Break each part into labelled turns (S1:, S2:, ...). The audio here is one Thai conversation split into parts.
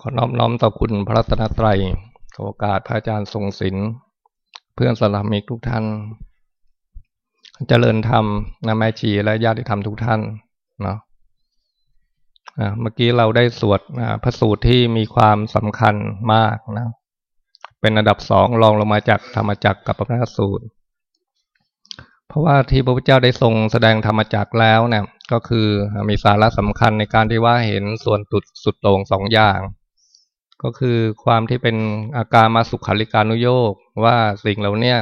S1: ขอน้อมน้อมต่อคุณพระรัตนตรัยโอกาสพระอาจารย์ทรงศิลป์เพื่อนสลามิกทุกท่านเจริญธรรมนะแม่ชีและญาติธรรมทุกท่านเนาะเมื่อกี้เราได้สวดพระสูตรที่มีความสำคัญมากนะ เป็นอันดับสองรองลงมาจากธรรมจักรกับพระสูตร เพราะว่าที่พระพุทธเจ้าได้ทรงแสดงธรรมจักรแล้วเนี่ย ก็คือมีสาระสำคัญในการที่ว่าเห็นส่วนตุดสุดโต่งสองอย่าง ก็คือความที่เป็นอาการมาสุขาริการุโยกว่าสิ่งเหล่านี้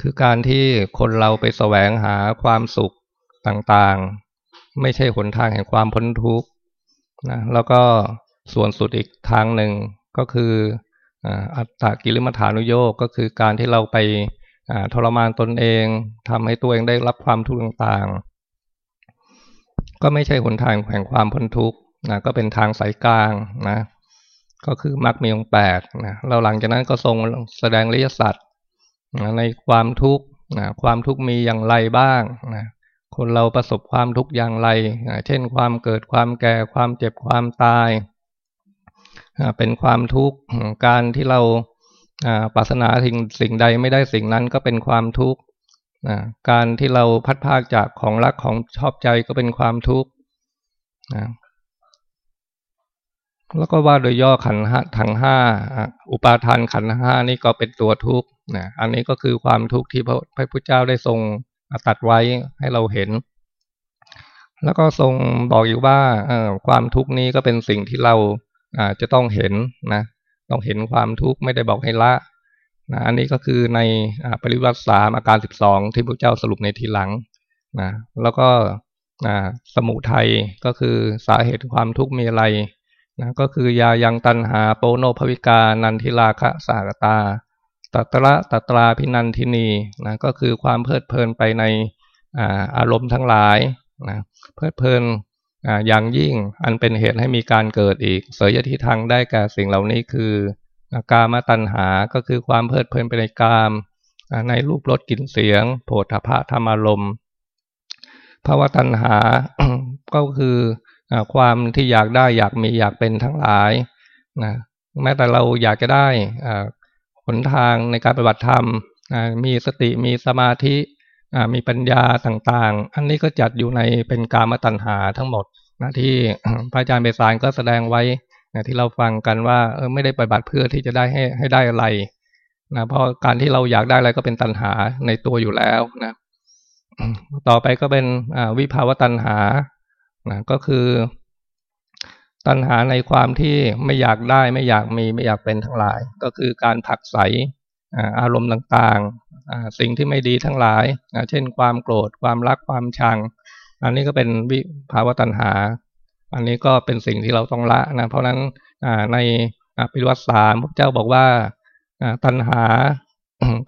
S1: คือการที่คนเราไปแสวงหาความสุขต่างๆ ไม่ใช่หนทางแห่งความพ้นทุกข์นะแล้วก็ส่วนสุดอีกทางหนึ่งก็คืออัตตกิริมฐานุโยกก็คือการที่เราไปทรมานตนเองทำให้ตัวเองได้รับความทุกข์ต่างๆ ก็ไม่ใช่หนทางแห่งความพ้นทุกข์นะก็เป็นทางสายกลางนะ ก็คือมรรคมีองค์แปดนะเราหลังจากนั้นก็ทรงแสดงริยสัจในความทุกข์นะความทุกข์มีอย่างไรบ้างนะคนเราประสบความทุกข์อย่างไรนะเช่นความเกิดความแก่ความเจ็บความตายนะเป็นความทุกข์การที่เราปรารถนาสิ่งสิ่งใดไม่ได้สิ่งนั้นก็เป็นความทุกข์ นะการที่เราพัดภาคจากของรักของชอบใจก็เป็นความทุกข์นะแล้วก็ว่าโดยย่อขันห้าทั้งห้าอุปาทานขันห้านี่ก็เป็นตัวทุกข์นะอันนี้ก็คือความทุกข์ที่พระพระพุทธเจ้าได้ทรงตัดไว้ให้เราเห็น แล้วก็ทรงบอกอยู่ว่าความทุกข์นี้ก็เป็นสิ่งที่เราจะต้องเห็นนะ ต้องเห็นความทุกข์ไม่ได้บอกให้ละ นะอันนี้ก็คือในปริวัติสามอาการสิบสองที่พระเจ้าสรุปในทีหลังนะแล้วก็สมุทัยก็คือสาเหตุความทุกข์มีอะไรนะก็คือยายังตันหาโปโนภวิกา นันทิลาคะสากตาตัตระตัตราพินันทินีนะก็คือความเพลิดเพลินไปในอารมณ์ทั้งหลายนะเพลิดเพลินอย่างยิ่งอันเป็นเหตุให้มีการเกิดอีก เสยที่ทางได้แก่สิ่งเหล่านี้คือ กามตัณหาก็คือความเพลิดเพลินไปในกามในรูปรสกลิ่นเสียง โผฏฐะธรรมารมภาวะตัณหาก็คือความที่อยากได้อยากมีอยากเป็นทั้งหลายนะแม้แต่เราอยากจะได้หนทางในการปฏิบัติธรรมมีสติมีสมาธิมีปัญญาต่างๆ อันนี้ก็จัดอยู่ในเป็นกามตัณหาทั้งหมดนะที่พระอาจารย์เบสานก็แสดงไว้ นะที่เราฟังกันว่าเออไม่ได้ปฏิบัติเพื่อที่จะได้ให้ให้ได้อะไรนะเพราะการที่เราอยากได้อะไรก็เป็นตัณหาในตัวอยู่แล้วนะต่อไปก็เป็นวิภาวะตัณหานะก็คือ ตัณหาในความที่ไม่อยากได้ไม่อยากมีไม่อยากเป็นทั้งหลาย ก็คือการผักใสอารมณ์ต่างๆ สิ่งที่ไม่ดีทั้งหลาย เช่นความโกรธความรักความชัง อันนี้ก็เป็นวิภาวะตัณหา อันนี้ก็เป็นสิ่งที่เราต้องละนะเพราะนั้นในปิวัติสามพระเจ้าบอกว่าตัณหา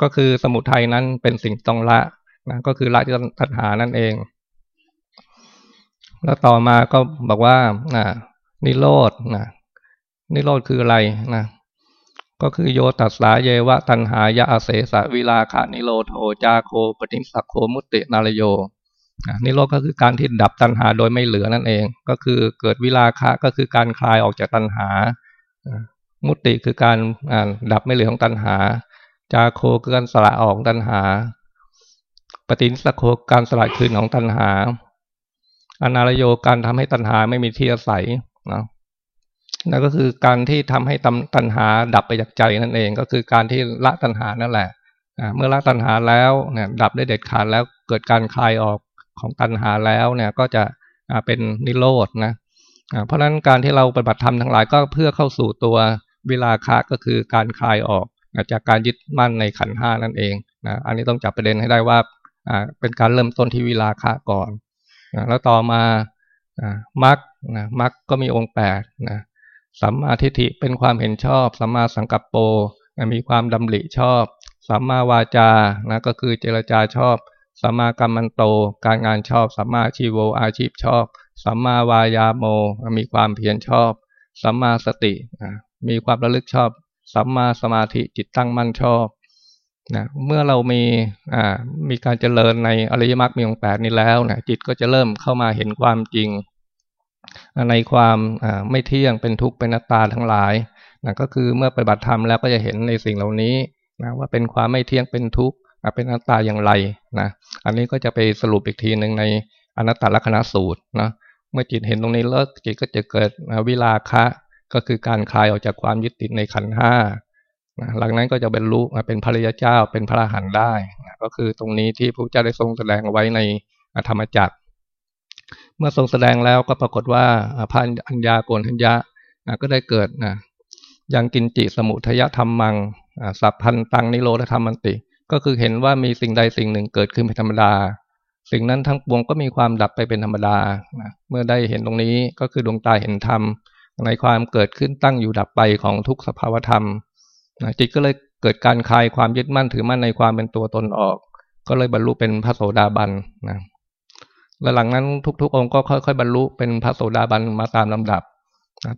S1: ก็คือสมุทัยนั้นเป็นสิ่งต้องละนะก็คือละที่ตัณหานั่นเอง แล้วต่อมาก็บอกว่านิโรธนะนิโรธคืออะไรนะก็คือโยตัสสาเยวะตันหายะอาเสสะวิลาขานิโรโหจาโคปฏิสักโคมุตตินารโย นิโรธก็คือการที่ดับตัณหาโดยไม่เหลือนั่นเอง ก็คือเกิดวิลาคะก็คือการคลายออกจากตัณหา มุตติคือการดับไม่เหลือของตัณหา จาโคคือการสละออกตัณหา ปฏิสโคการสละคืนของตัณหา อนารโยการทำให้ตัณหาไม่มีที่อาศัยนะนั่นก็คือการที่ทำให้ตัณหาดับไปจากใจนั่นเอง ก็คือการที่ละตัณหานั่นแหละเมื่อละตัณหาแล้วเนี่ยดับได้เด็ดขาดแล้วเกิดการคลายออก ของตัณหาแล้วเนี่ยก็จะเป็นนิโรธนะเพราะฉะนั้นการที่เราปฏิบัติธรรมทั้งหลายก็เพื่อเข้าสู่ตัววิลาคะก็คือการคลายออกจากการยึดมั่นในขันห้านั่นเองนะอันนี้ต้องจับประเด็นให้ได้ว่าเป็นการเริ่มต้นที่วิลาคะก่อนแล้วต่อมามักนะมักก็มีองค์แปดนะสัมมาทิฏฐิเป็นความเห็นชอบสัมมาสังกัปโปนะมีความดำริชอบสัมมาวาจานะก็คือเจรจาชอบ สัมมากรรมันโต การงานชอบ สัมมาชีโวอาชีพชอบ สัมมาวายาโม มีความเพียรชอบ สัมมาสติ มีความระลึกชอบ สัมมาสมาธิจิตตั้งมั่นชอบนะเมื่อเรามีอ่ามีการเจริญในอริยมรรคมีองค์แปดนี้แล้วนะจิตก็จะเริ่มเข้ามาเห็นความจริง ในความไม่เที่ยงเป็นทุกข์เป็นนัตตาทั้งหลายนะก็คือเมื่อปฏิบัติธรรมแล้วก็จะเห็นในสิ่งเหล่านี้นะว่าเป็นความไม่เที่ยงเป็นทุกข์เป็นนัตตาอย่างไรนะ อันนี้ก็จะไปสรุปอีกทีหนึ่งในอนัตตลักษณสูตรนะเมื่อจิตเห็นตรงนี้แล้วจิตก็จะเกิดวิลาคะก็คือการคลายออกจากความยึดติดในขันห้าหลังนั้นก็จะเป็นรู้เป็นพระริยเจ้าเป็นพระอรหันต์ได้ก็คือตรงนี้ที่พระเจ้าได้ทรงแสดงไว้ในธรรมจักร เมื่อทรงแสดงแล้วก็ปรากฏว่าพระอัญญาโกณทัญญะก็ได้เกิดนะยังกินจิสมุทยธรรมมังสัพพันตังนิโรธธรรมันติ ก็คือเห็นว่ามีสิ่งใดสิ่งหนึ่งเกิดขึ้นเป็นธรรมดา สิ่งนั้นทั้งปวงก็มีความดับไปเป็นธรรมดาเมื่อได้เห็นตรงนี้ก็คือดวงตาเห็นธรรม ในความเกิดขึ้นตั้งอยู่ดับไปของทุกสภาวธรรมจิตก็เลยเกิดการคลายความยึดมั่นถือมั่นในความเป็นตัวตนออก ก็เลยบรรลุเป็นพระโสดาบันนะและหลังนั้นทุกๆ องค์ก็ค่อยๆ บรรลุเป็นพระโสดาบันมาตามลำดับ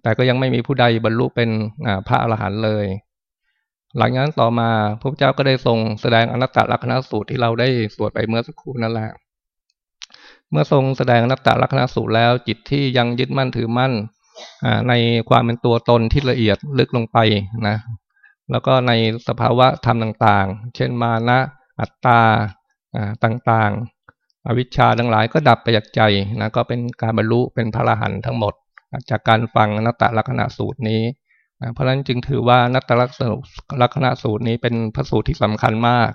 S1: แต่ก็ยังไม่มีผู้ใดบรรลุเป็นพระอรหันต์เลย หลังนั้นต่อมาพระเจ้าก็ได้ทรงแสดงอนัตตลักษณสูตรที่เราได้สวดไปเมื่อสักครู่นั่นแหละเมื่อทรงแสดงอนัตตลักษณสูตรแล้วจิตที่ยังยึดมั่นถือมั่นในความเป็นตัวตนที่ละเอียดลึกลงไปนะแล้วก็ในสภาวะธรรมต่างๆ เช่นมานะอัตตาต่างๆ อวิชชาทั้งหลายก็ดับไปจากใจนะก็เป็นการบรรลุเป็นพระอรหันต์ทั้งหมด จากการฟังอนัตตลักษณะสูตรนี้ เพราะฉะนั้นจึงถือว่านัตตลักษณะสูตรนี้เป็นพระสูตรที่สำคัญมาก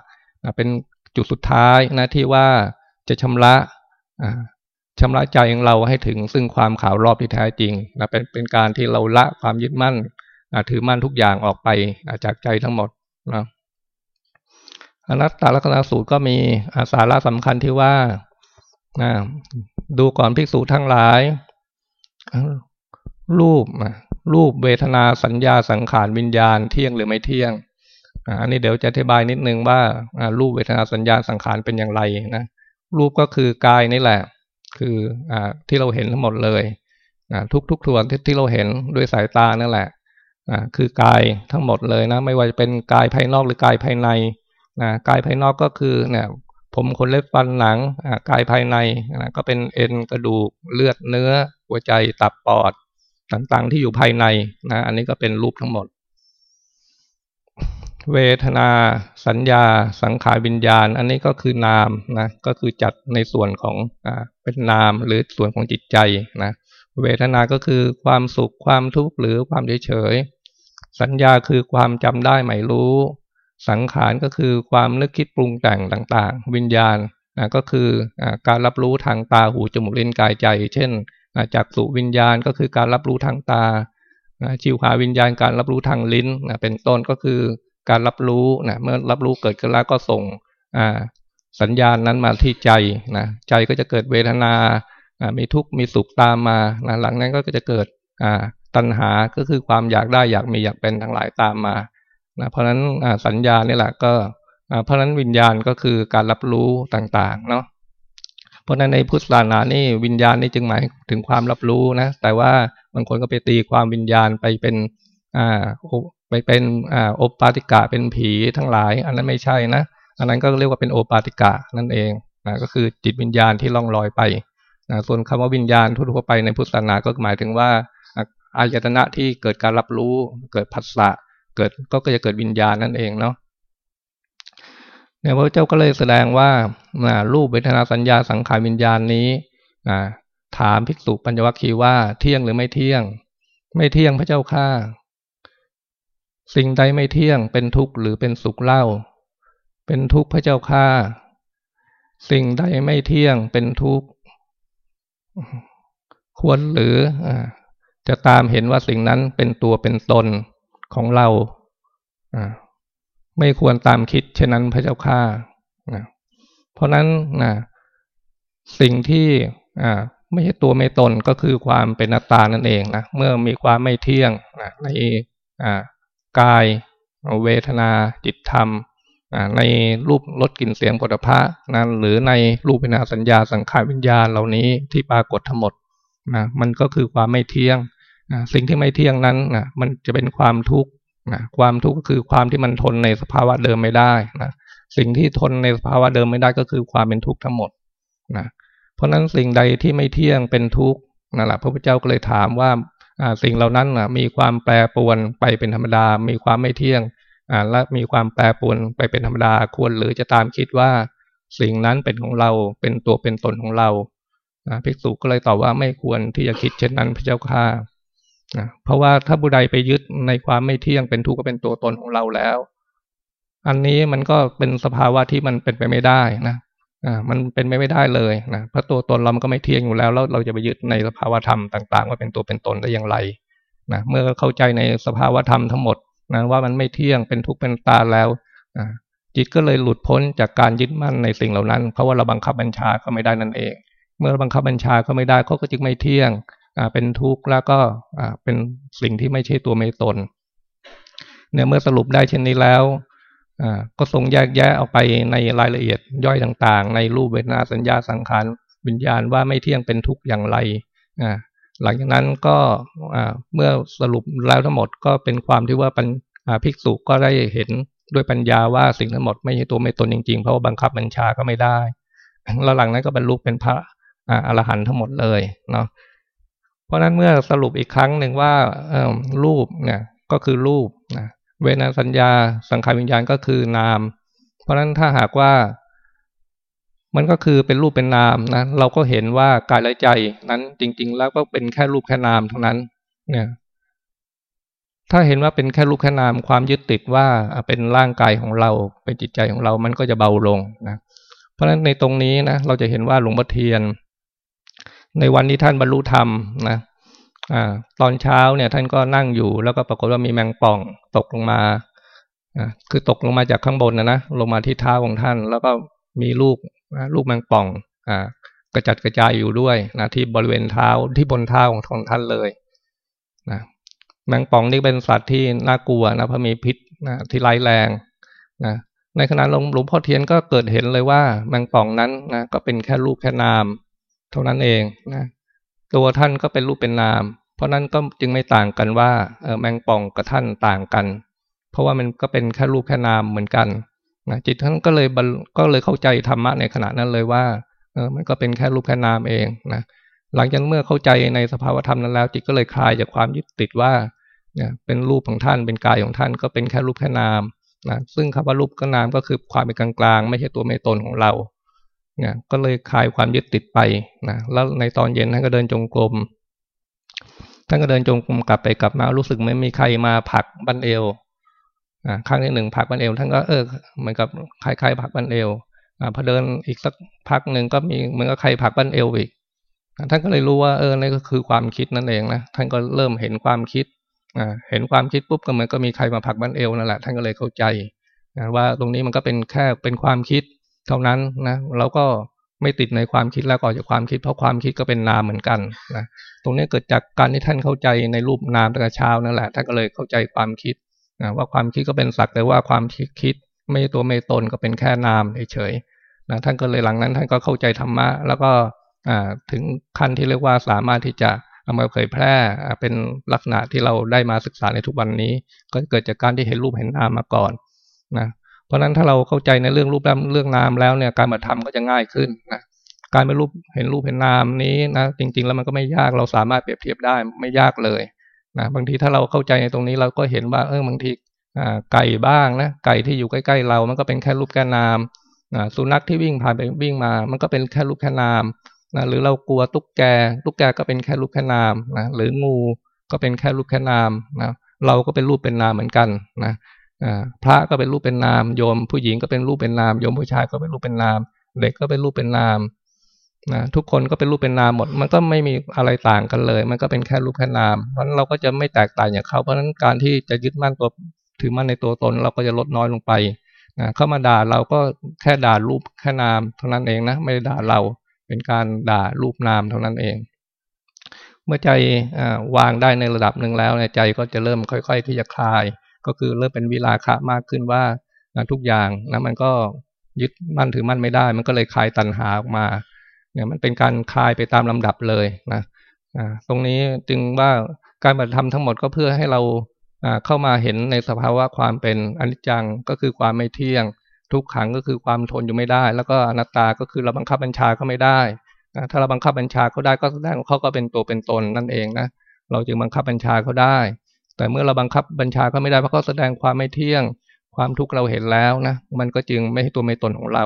S1: เป็นจุดสุดท้ายนะที่ว่าจะชำระชำระใจของเราให้ถึงซึ่งความขาวรอบที่แท้จริงนะเป็นเป็นการที่เราละความยึดมั่นถือมั่นทุกอย่างออกไปจากใจทั้งหมดนะอนัตตลักษณะสูตรก็มีสาระสำคัญที่ว่าดูก่อนภิกษุทั้งหลายรูป รูปเวทนาสัญญาสังขารวิญญาณเที่ยงหรือไม่เที่ยงอันนี้เดี๋ยวจะอธิบายนิดนึงว่ารูปเวทนาสัญญาสังขารเป็นอย่างไรนะรูปก็คือกายนี่แหละ คืออที่เราเห็นทั้งหมดเลยทุกทุกส่วนที่ที่เราเห็นด้วยสายตานั่นแหละคือกายทั้งหมดเลยนะ ไม่ว่าจะเป็นกายภายนอกหรือกายภายในนะกายภายนอกก็คือเนี่ยผมขนเล็บฟันหนังกายภายในนะก็เป็นเอ็นกระดูกเลือดเนื้อหัวใจตับปอด ต่างๆ ที่อยู่ภายในนะอันนี้ก็เป็นรูปทั้งหมด เวทนา สัญญา สังขารวิญญาณ อันนี้ก็คือนามนะก็คือจัดในส่วนของอ่าเป็นนามหรือส่วนของจิตใจนะเวทนาก็คือความสุขความทุกข์หรือความเฉยๆสัญญาคือความจำได้ไม่รู้ สังขารก็คือความนึกคิดปรุงแต่งต่างๆ วิญญาณนะก็คืออการรับรู้ทางตาหูจมูกลิ้นกายใจ เช่น จากสุวิญญาณก็คือการรับรู้ทางตาชิวหาวิญญาณการรับรู้ทางลิ้นนะเป็นต้นก็คือการรับรู้นะเมื่อรับรู้เกิดขึ้นแล้วก็ส่งสัญญาณนั้นมาที่ใจนะใจก็จะเกิดเวทนา มีทุกข์มีสุขตามมานะหลังนั้นก็จะเกิดตัณหาก็คือความอยากได้อยากมีอยากเป็นทั้งหลายตามมานะเพราะฉะนั้นสัญญานี่แหละก็เพราะฉะนั้นวิญญาณก็คือการรับรู้ต่างๆเนาะ ราะนั้นในพุทธศาสนานี่วิญญาณนี่จึงหมายถึงความรับรู้นะ แต่ว่าบางคนก็ไปตีความวิญญาณไปเป็นอ่าไปเป็นอ่าโอปาติกะเป็นผีทั้งหลาย อันนั้นไม่ใช่นะ อันนั้นก็เรียกว่าเป็นโอปาติกะนั่นเองนะก็คือจิตวิญญาณที่ล่องลอยไปนะส่วนคำว่าวิญญาณทั่วไปในพุทธศาสนาก็หมายถึงว่าอายตนะที่เกิดการรับรู้ เกิดผัสสะเกิดก็จะเกิดวิญญาณนั่นเองเนาะ เนี่ยพระเจ้าก็เลยแสดงว่ารูปเวทนาสัญญาสังขารวิญญาณนี้ถามภิกษุปัญญวัคคีว่าเที่ยงหรือไม่เที่ยง ไม่เที่ยงพระเจ้าข้าสิ่งใดไม่เที่ยงเป็นทุกข์หรือเป็นสุขเล่า เป็นทุกข์พระเจ้าข้าสิ่งใดไม่เที่ยงเป็นทุกข์ควรหรือจะตามเห็นว่าสิ่งนั้นเป็นตัวเป็นตนของเรา ไม่ควรตามคิดเช่นนั้นพระเจ้าข้านะเพราะนั้นนะสิ่งที่อ่าไม่ใช่ตัวไม่ตนก็คือความเป็นนัตตานั่นเองนะเมื่อมีความไม่เที่ยงนะในอ่ากายเวทนาจิตธรรมในรูปรสกลิ่นเสียงปฐพะนั้นหรือในรูปเวนาสัญญาสังขารวิญญาณเหล่านี้ที่ปรากฏทั้งหมดนะมันก็คือความไม่เที่ยงนะสิ่งที่ไม่เที่ยงนั้นนะมันจะเป็นความทุกข์ นะความทุกข์ก็คือความที่มันทนในสภาวะเดิมไม่ได้นะสิ่งที่ทนในสภาวะเดิมไม่ได้ก็คือความเป็นทุกข์ทั้งหมดนะเพราะฉะนั้นสิ่งใดที่ไม่เที่ยงเป็นทุกข์นั่นแหละพระพุทธเจ้าก็เลยถามว่าสิ่งเหล่านั้นมีความแปรปรวนไปเป็นธรรมดา มีความไม่เที่ยงและมีความแปรปรวนไปเป็นธรรมดาควรหรือจะตามคิดว่าสิ่งนั้นเป็นของเราเป็นตัวเป็นตนของเราภิกษุก็เลยตอบว่าไม่ควรที่จะคิดเช่นนั้นพระเจ้าค่ะ เพราะว่าถ้าบุใดไปยึดในความไม่เที่ยงเป็นทุกข์ก็เป็นตัวตนของเราแล้ว อันนี้มันก็เป็นสภาวะที่มันเป็นไปไม่ได้นะอ่ามันเป็นไปไม่ได้เลยนะเพราะตัวตนเรามันก็ไม่เที่ยงอยู่แล้วแล้วเราจะไปยึดในสภาวะธรรมต่าง ๆ ว่าเป็นตัวเป็นตนได้อย่างไรนะเมื่อเข้าใจในสภาวะธรรมทั้งหมดนะว่ามันไม่เที่ยงเป็นทุกข์เป็นตาแล้วนะจิตก็เลยหลุดพ้นจากการยึดมั่นในสิ่งเหล่านั้น เพราะว่าเราบังคับบัญชาก็ไม่ได้นั่นเอง เมื่อบังคับบัญชาก็ไม่ได้เขาก็จึงไม่เที่ยง เป็นทุกข์แล้วก็อ่าเป็นสิ่งที่ไม่ใช่ตัวไม่ตนเนี่ยเมื่อสรุปได้เช่นนี้แล้วก็ทรงแยกแยะออกไปในรายละเอียดย่อยต่างๆ ในรูปเวทนาสัญญาสังขารวิญญาณว่าไม่เที่ยงเป็นทุกข์อย่างไรหลังจากนั้นก็เมื่อสรุปแล้วทั้งหมดก็เป็นความที่ว่าภิกษุก็ได้เห็นด้วยปัญญาว่าสิ่งทั้งหมดไม่ใช่ตัวไม่ตนจริงๆ เพราะว่าบังคับบัญชาก็ไม่ได้แล้วหลังนั้นก็บรรลุเป็นพระอรหันต์ทั้งหมดเลยเนาะ เพราะนั้นเมื่อสรุปอีกครั้งหนึ่งว่ารูปเนี่ยก็คือรูปนะเวนาสัญญาสังขารวิญญาณก็คือนาม เพราะฉะนั้นถ้าหากว่ามันก็คือเป็นรูปเป็นนามนะเราก็เห็นว่ากายและใจนั้นจริง ๆ แล้วก็เป็นแค่รูปแค่นามเท่านั้น เนี่ย ถ้าเห็นว่าเป็นแค่รูปแค่นามความยึดติดว่าเป็นร่างกายของเราเป็นจิตใจของเรามันก็จะเบาลงนะเพราะฉะนั้นในตรงนี้นะเราจะเห็นว่าหลวงพ่อเทียน ในวันที่ท่านบรรลุธรรมนะอ่าตอนเช้าเนี่ยท่านก็นั่งอยู่แล้วก็ปรากฏว่ามีแมงป่องตกลงมาอ่าคือตกลงมาจากข้างบนนะนะลงมาที่เท้าของท่าน แล้วก็มีลูกลูกแมงป่องอ่ากระจัดกระจายอยู่ด้วยนะที่บริเวณเท้าที่บนเท้าของท่านเลยนะแมงป่องนี่เป็นสัตว์ที่น่ากลัวนะเพราะมีพิษนะที่ร้ายแรงนะในขณะหลวงพ่อเทียนก็เกิดเห็นเลยว่าแมงป่องนั้นนะก็เป็นแค่รูปแค่นาม เท่านั้นเองนะตัวท่านก็เป็นรูปเป็นนาม เพราะนั้นก็จึงไม่ต่างกันว่าเออแมงป่องกับท่านต่างกัน เพราะว่ามันก็เป็นแค่รูปแค่นามเหมือนกันนะจิตท่านก็เลยก็เลยเข้าใจธรรมะในขณะนั้นเลยว่าเออมันก็เป็นแค่รูปแค่นามเองนะหลังจากเมื่อเข้าใจในสภาวธรรมนั้นแล้ว จิตก็เลยคลายจากความยึดติดว่าเนี่ยเป็นรูปของท่านเป็นกายของท่านก็เป็นแค่รูปแค่นามนะซึ่งคำว่ารูปกับนามก็คือความเป็นกลางๆไม่ใช่ตัวไม่ตนของเรา นี่ยก็เลยคลายความยึดติดไปนะแล้วในตอนเย็นท่านก็เดินจงกรมท่านก็เดินจงกรมกลับไปกลับมารู้สึกไม่มีใครมาผักบันเอวอ่าครั้งที่หนึ่งผักบันเอว ท่านก็เออเหมือนกับใครๆผักบันเอวอ่าพอเดินอีกสักพักหนึ่งก็มีเหมือนกับใครผักบันเอวอีกท่านก็เลยรู้ว่าเออนี่ก็คือความคิดนั่นเองนะท่านก็เริ่มเห็นความคิดอ่าเห็นความคิดปุ๊บก็เหมือนก็มีใครมาผักบันเอวนั่นแหละท่านก็เลยเข้าใจว่าตรงนี้มันก็เป็นแค่เป็นความคิด เท่านั้นนะเราก็ไม่ติดในความคิดแล้วก็อจากความคิดเพราะความคิดก็เป็นนามเหมือนกันนะตรงนี้เกิดจากการที่ท่านเข้าใจในรูปนามตั้งแต่เช้านั่นแหละท่านก็เลยเข้าใจความคิดนะว่าความคิดก็เป็นสักแต่ว่าความคิด ไม่ตัวไม่ตนก็เป็นแค่นามเฉยๆนะท่านก็เลยหลังนั้นท่านก็เข้าใจธรรมะ แล้วก็ถึงขั้นที่เรียกว่าสามารถที่จะเอามาเผยแพร่เป็นลักษณะที่เราได้มาศึกษาในทุกวันนี้ ก็เกิดจากการที่เห็นรูปเห็นนามมาก่อนนะ เพราะนั้นถ้าเราเข้าใจในเรื่องรูปเรื่องนามแล้วเนี่ยการมาทำก็จะง่ายขึ้นนะการเป็นรูปเห็นรูปเห็นนามนี้นะจริง ๆ แล้วมันก็ไม่ยากเราสามารถเปรียบเทียบได้ไม่ยากเลยนะบางทีถ้าเราเข้าใจในตรงนี้เราก็เห็นว่าเออบางทีไก่บ้างนะไก่ที่อยู่ใกล้ๆเรา มันก็เป็นแค่รูปแค่นามนะสุนัขที่วิ่งผ่านไปวิ่งมา มันก็เป็นแค่รูปแค่นามนะหรือเรากลัวตุ๊กแก ตุ๊กแกก็เป็นแค่รูปแค่นามนะหรืองูก็เป็นแค่รูปแค่นามนะเราก็เป็นรูปเป็นนามเหมือนกันนะ พระก็เป็นรูปเป็นนามโยม ผู้หญิงก็เป็นรูปเป็นนามโยมผู้ชายก็เป็นรูปเป็นนาม เด็กก็เป็นรูปเป็นนามนะทุกคนก็เป็นรูปเป็นนามหมด มันก็ไม่มีอะไรต่างกันเลย มันก็เป็นแค่รูปแค่นาม เพราะนั้นเราก็จะไม่แตกต่างอย่างเขาเพราะฉะนั้นการที่จะยึดมั่นตัวถือมั่นในตัวตน เราก็จะลดน้อยลงไปนะเข้ามาด่าเราก็แค่ด่ารูปแค่นามเท่านั้นเองนะไม่ได้ด่าเราเป็นการด่ารูปนามเท่านั้นเอง เมื่อใจวางได้ในระดับหนึ่งแล้วใจก็จะเริ่มค่อย ๆ ที่จะคลาย ก็คือเริ่มเป็นวิลาคะมากขึ้นว่าทุกอย่างนะมันก็ยึดมั่นถือมั่นไม่ได้ มันก็เลยคลายตัณหาออกมาเนี่ยมันเป็นการคลายไปตามลำดับเลยนะตรงนี้จึงว่าการปฏิธรรมทั้งหมดก็เพื่อให้เราเข้ามาเห็นในสภาวะความเป็นอนิจจังก็คือความไม่เที่ยง ทุกขังก็คือความทนอยู่ไม่ได้ แล้วก็อนัตตาก็คือเราบังคับบัญชาก็ไม่ได้ถ้าเราบังคับบัญชาเขาได้ก็แสดงว่าเขาก็เป็นตัวเป็นตนนั่นเองนะเราจึงบังคับบัญชาเขาได้ แต่เมื่อเราบังคับบัญชาเขาไม่ได้เพราะเขาแสดงความไม่เที่ยง ความทุกข์เราเห็นแล้วนะ มันก็จึงไม่ใช่ตัวไม่ตนของเรา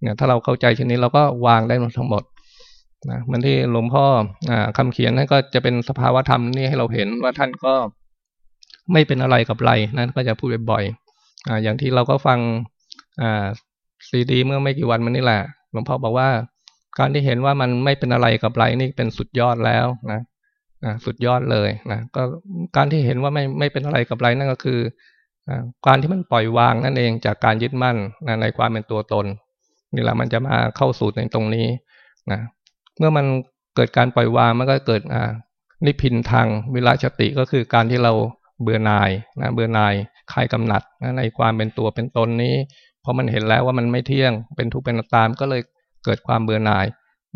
S1: เนี่ยถ้าเราเข้าใจเช่นนี้เราก็วางได้ทั้งหมดนะมันที่หลวงพ่ออคำเขียนนั่นก็จะเป็นสภาวธรรมนี่ให้เราเห็นว่าท่านก็ไม่เป็นอะไรกับไรนะก็จะพูดบ่อยๆออย่างที่เราก็ฟังซีดีเมื่อไม่กี่วันมานี่แหละ หลวงพ่อบอกว่า การที่เห็นว่ามันไม่เป็นอะไรกับไรนี่เป็นสุดยอดแล้วนะ สุดยอดเลยนะก็การที่เห็นว่าไม่ไม่เป็นอะไรกับไรนั่นก็คือการที่มันปล่อยวางนั่นเองจากการยึดมั่นนะในความเป็นตัวตนนี่แหละมันจะมาเข้าสู่ในตรงนี้นะเมื่อมันเกิดการปล่อยวางมันก็เกิดอ่านิพินทางวิราชติก็คือการที่เราเบื่อหน่ายนะเบื่อหน่ายคลายกำหนัดนะในความเป็นตัวเป็นตนนี้เพอมันเห็นแล้วว่ามันไม่เที่ยงเป็นทุกข์เป็นตามก็เลยเกิดความเบื่อหน่าย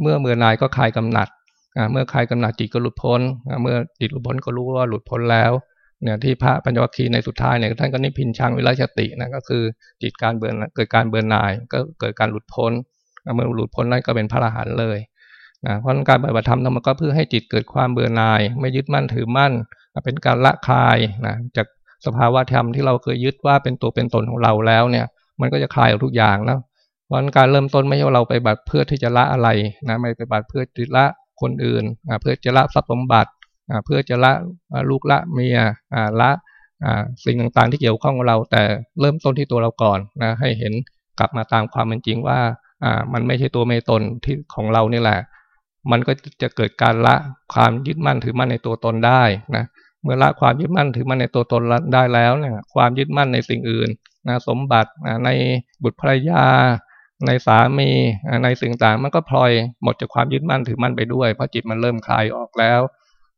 S1: เมื่อเบื่อหน่ายก็คลายกำหนัด เมื่อคลายกำหนัดจิตก็หลุดพ้น เมื่อจิตหลุดพ้นก็รู้ว่าหลุดพ้นแล้วเนี่ยที่พระปัญญวัคคีย์ในสุดท้ายเนี่ยท่านก็นิพินชังวิราชตินะก็คือจิตการเบื่อเกิดการเบื่อหน่าย ก็เกิดการหลุดพ้นเมื่อหลุดพ้นนั้นก็เป็นพระอรหันต์เลยนะเพราะการปฏิบัติธรรมมันก็เพื่อให้จิตเกิดความเบื่อหน่าย ไม่ยึดมั่นถือมั่น เป็นการละคายนะจากสภาวะธรรมที่เราเคยยึดว่าเป็นตัวเป็นตนของเราแล้วเนี่ย มันก็จะคลายออกทุกอย่างนะเพราะการเริ่มต้นไม่ใช่เราไปบัตรเพื่อที่จะละอะไรนะไม่ไปบัตรเพื่อจะละ คนอื่นเพื่อจะละทรัพย์สมบัติเพื่อจะละลูกละเมียละสิ่งต่างๆที่เกี่ยวข้องกับเรา แต่เริ่มต้นที่ตัวเราก่อนนะให้เห็นกลับมาตามความเป็นจริงว่ามันไม่ใช่ตัวเมตนที่ของเรานี่แหละ มันก็จะเกิดการละความยึดมั่นถือมั่นในตัวตนได้นะเมื่อละความยึดมั่นถือมั่นในตัวตนได้แล้วเนี่ยความยึดมั่นในสิ่งอื่นนะสมบัติในบุตรภรรยา ในสามีในสิ่งต่างมันก็พลอยหมดจากความยึดมั่นถือมั่นไปด้วย เพราะจิตมันเริ่มคลายออกแล้ว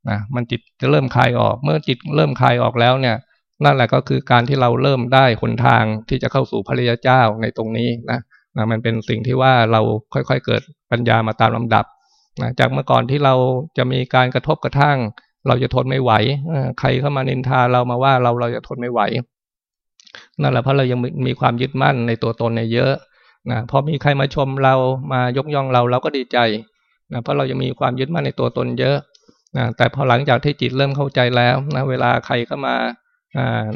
S1: นะมันจิตจะเริ่มคลายออกเมื่อจิตเริ่มคลายออกแล้วเนี่ย นั่นแหละก็คือการที่เราเริ่มได้หนทางที่จะเข้าสู่พระริยเจ้าในตรงนี้นะนะมันเป็นสิ่งที่ว่าเราค่อยๆเกิดปัญญามาตามลำดับนะจากเมื่อก่อนที่เราจะมีการกระทบกระทั่ง เราจะทนไม่ไหวใครเข้ามานินทาเรามาว่าเราเราจะทนไม่ไหวนั่นแหละเพราะเรายังมีความยึดมั่นในตัวตนในเยอะ นะพอมีใครมาชมเรามายกย่องเราเราก็ดีใจนะเพราะเรายังมีความยึดมั่นในตัวตนเยอะนะแต่พอหลังจากที่จิตเริ่มเข้าใจแล้วนะเวลาใครเข้ามา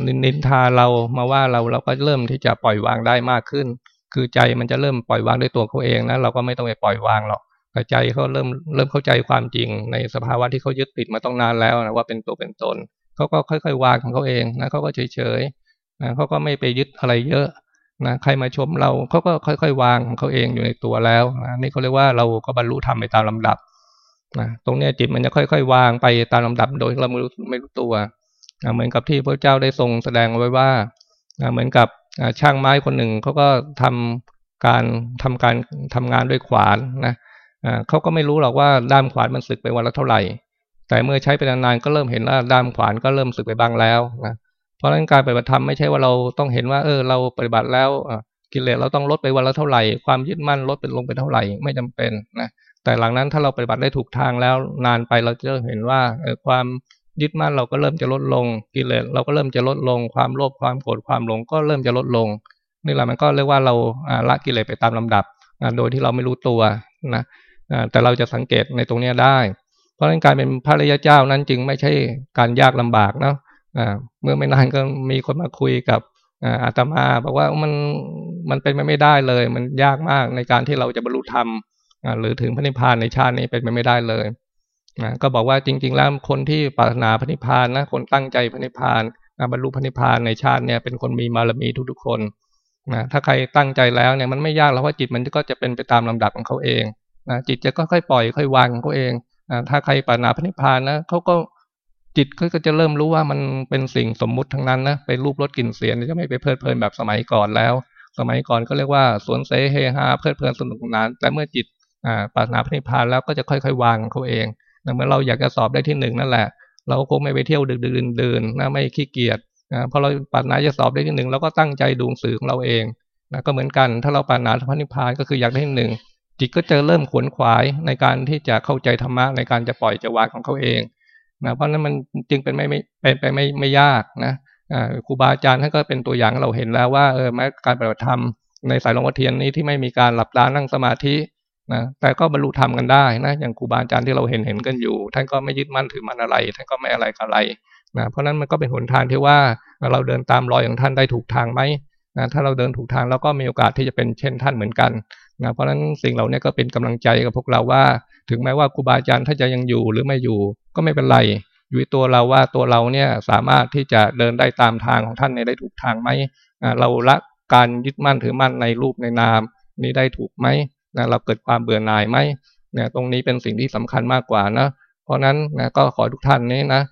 S1: นินนินทาเรามาว่าเราเราก็เริ่มที่จะปล่อยวางได้มากขึ้น คือใจมันจะเริ่มปล่อยวางด้วยตัวเขาเองนะเราก็ไม่ต้องไปปล่อยวางหรอกแต่ใจเขาเริ่มเริ่มเข้าใจความจริง ในสภาวะที่เขายึดติดมาต้องนานแล้วนะว่าเป็นตัวเป็นตนเขาก็ค่อยๆวางของเขาเองนะเขาก็เฉยๆนะเขาก็ไม่ไปยึดอะไรเยอะ นะใครมาชมเราเขาก็ค่อยๆ วางของเขาเองอยู่ในตัวแล้วนะนี่เขาเรียกว่าเราก็บรรลุธรรมไปตามลำดับนะตรงนี้จิตมันจะค่อยๆ วางไปตามลำดับโดยเราไม่รู้ไม่รู้ตัวนะเหมือนกับที่พระเจ้าได้ทรงแสดงไว้ว่านะเหมือนกับช่างไม้คนหนึ่งเขาก็ทำการทำการทำงานด้วยขวานนะเขาก็ไม่รู้หรอกว่าด้ามขวานมันสึกไปวันละเท่าไหร่ แต่เมื่อใช้ไปนานๆก็เริ่มเห็นว่าด้ามขวานก็เริ่มสึกไปบ้างแล้วนะ เพราะฉะนั้นการปฏิบัติธรรมไม่ใช่ว่าเราต้องเห็นว่า เออ เราปฏิบัติแล้วกิเลสเราต้องลดไปวันละเท่าไหร่ ความยึดมั่นลดไปลงไปเท่าไหร่ไม่จำเป็นนะแต่หลังนั้นถ้าเราปฏิบัติได้ถูกทางแล้วนานไปเราจะเห็นว่าเออความยึดมั่นเราก็เริ่มจะลดลงกิเลสเราก็เริ่มจะลดลงความโลภความโกรธความหลงก็เริ่มจะลดลงนี่แหละมันก็เรียกว่าเราละกิเลสไปตามลำดับโดยที่เราไม่รู้ตัวนะแต่เราจะสังเกตในตรงนี้ได้ เพราะฉะนั้นการเป็นพระริยเจ้านั้นจึงไม่ใช่การยากลำบากเนาะ เมื่อไม่นานก็มีคนมาคุยกับอาตมาบอกว่ามันมันเป็นไปไม่ได้เลย มันยากมากในการที่เราจะบรรลุธรรมหรือถึงพระนิพพานในชาตินี้เป็นไปไม่ได้เลยก็บอกว่าจริง ๆ แล้วคนที่ปรารถนาพระนิพพานนะคนตั้งใจพระนิพพานบรรลุพระนิพพานในชาติเนี่ยเป็นคนมีบารมีทุกๆคนนะถ้าใครตั้งใจแล้วเนี่ยมันไม่ยากแล้วว่าจิตมันก็จะเป็นไปตามลำดับของเขาเองนะจิตจะก็ค่อยปล่อยค่อยวางเขาเองนะถ้าใครปรารถนาพระนิพพานนะเขาก็ จิตก็จะเริ่มรู้ว่ามันเป็นสิ่งสมมุติทั้งนั้นนะไปรูปรสกลิ่นเสียงจะไม่ไปเพลิดเพลินแบบสมัยก่อนแล้ว สมัยก่อนก็เรียกว่าสวนเสเฮฮาเพลิดเพลินสนุกสนาน แต่เมื่อจิตปรารถนาพระนิพพานแล้วก็จะค่อยๆ วางเขาเองเมื่อเราอยากจะสอบได้ที่หนึ่งนั่นแหละ เราคงไม่ไปเที่ยวดึกดื่นๆนนะไม่ขี้เกียจนะพอเราปรารถนาจะสอบได้ที่หนึ่งเราก็ตั้งใจดูสื่อของเราเองนะก็เหมือนกันถ้าเราปรารถนาพระนิพพานก็คืออยากได้ที่หนึ่งจิตก็จะเริ่มขวนขวายในการที่จะเข้าใจธรรมะในการจะปล่อยจะวางของเขาเอง นะเพราะนั้นมันจึงเป็นไม่ไม่เป็นไปไม่ไม่ยากนะครูบาอาจารย์ท่านก็เป็นตัวอย่างเราเห็นแล้วว่าเออแม้การปฏิบัติธรรมในสายหลวงพ่อเทียนนี้ที่ไม่มีการหลับตานั่งสมาธินะแต่ก็บรรลุธรรมกันได้นะอย่างครูบาอาจารย์ที่เราเห็นเห็นกันอยู่ ท่านก็ไม่ยึดมั่นถือมั่นอะไรท่านก็ไม่อะไรกับอะไรนะเพราะนั้นมันก็เป็นหนทางที่ว่าเราเดินตามรอยของท่านได้ถูกทางไหมนะถ้าเราเดินถูกทางเราก็มีโอกาสที่จะเป็นเช่นท่านเหมือนกันนะเพราะฉะนั้นสิ่งเหล่านี้ก็เป็นกำลังใจกับพวกเราว่า ถึงแม้ว่าครูบาอาจารย์ท่านจะยังอยู่หรือไม่อยู่ ก็ไม่เป็นไร อยู่ที่ตัวเราว่าตัวเราเนี่ยสามารถที่จะเดินได้ตามทางของท่านในได้ถูกทางไหมเราละการยึดมั่นถือมั่นในรูปในนาม นี้ได้ถูกไหมนะเราเกิดความเบื่อหน่ายไหมเนี่ยตรงนี้เป็นสิ่งที่สำคัญมากกว่านะ เพราะนั้นนะก็ขอทุกท่านนี้นะ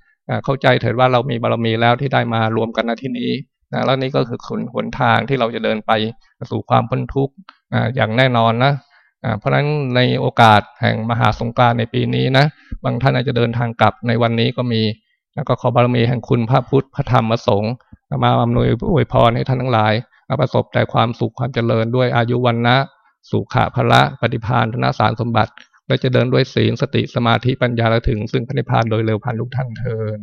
S1: เข้าใจเถิดว่าเรามีบารมีแล้วที่ได้มารวมกันณที่นี้นะแล้วนี่ก็คือขนหนทางที่เราจะเดินไปสู่ความพ้นทุกข์อย่างแน่นอนนะ เพราะฉะนั้นในโอกาสแห่งมหาสงกรานในปีนี้นะบางท่านอาจจะเดินทางกลับในวันนี้ก็มี แล้วก็ขอบารมีแห่งคุณพระพุทธพระธรรมพระสงฆ์มาอำนวยอวยพรให้ท่านทั้งหลายประสบแต่ความสุขความเจริญด้วยอายุวันนะสุขะพละปฏิพานธนสารสมบัติ และจะเดินด้วยศีลสติสมาธิปัญญาและถึง ซึ่งพระนิพพานโดยเร็วพันทุกท่านเทิน